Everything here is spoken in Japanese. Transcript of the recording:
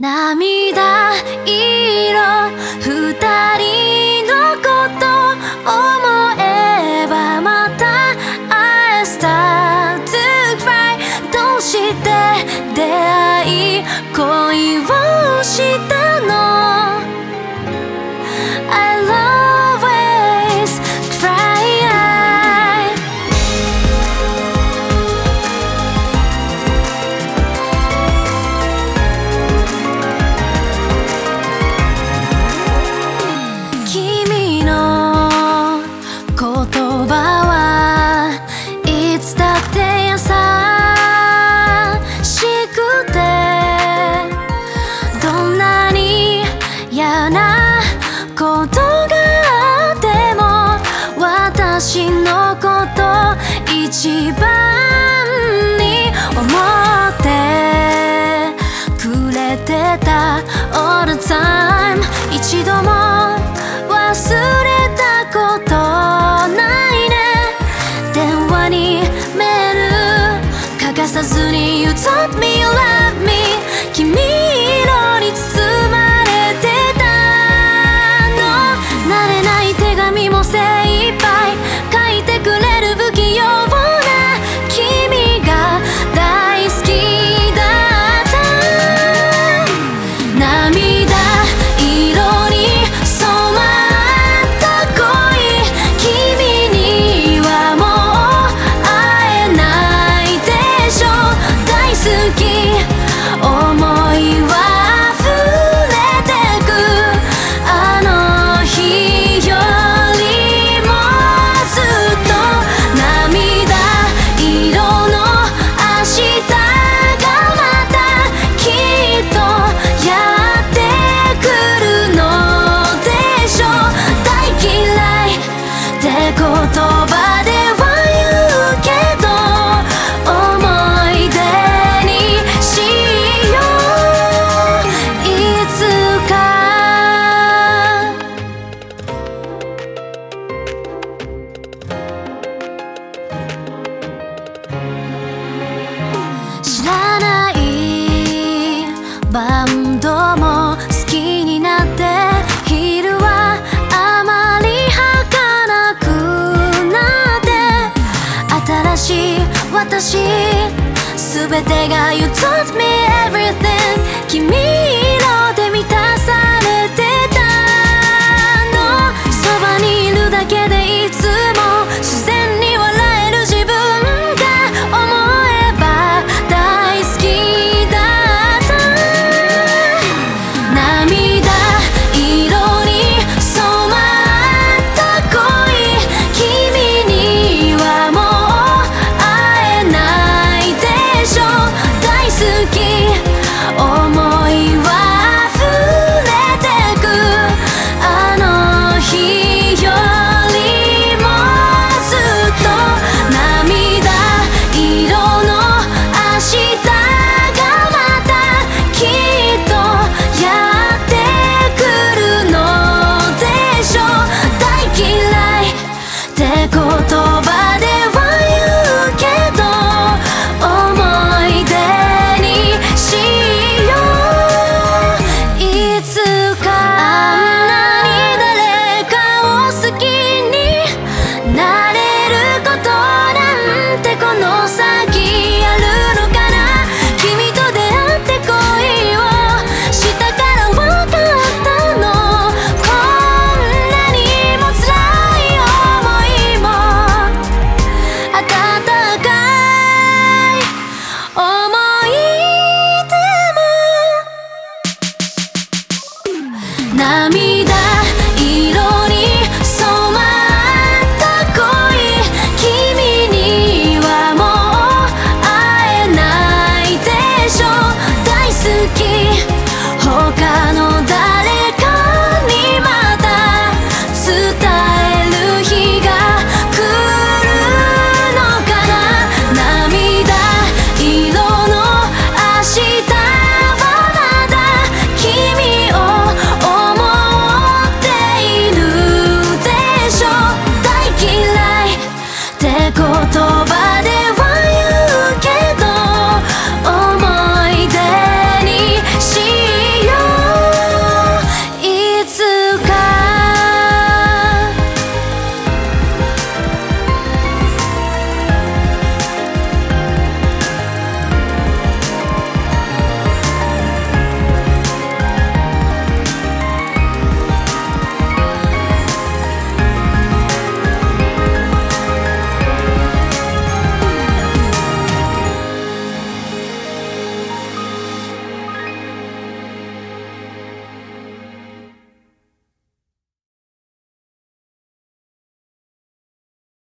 涙色二私のこと一番私全てが You taught me everything 君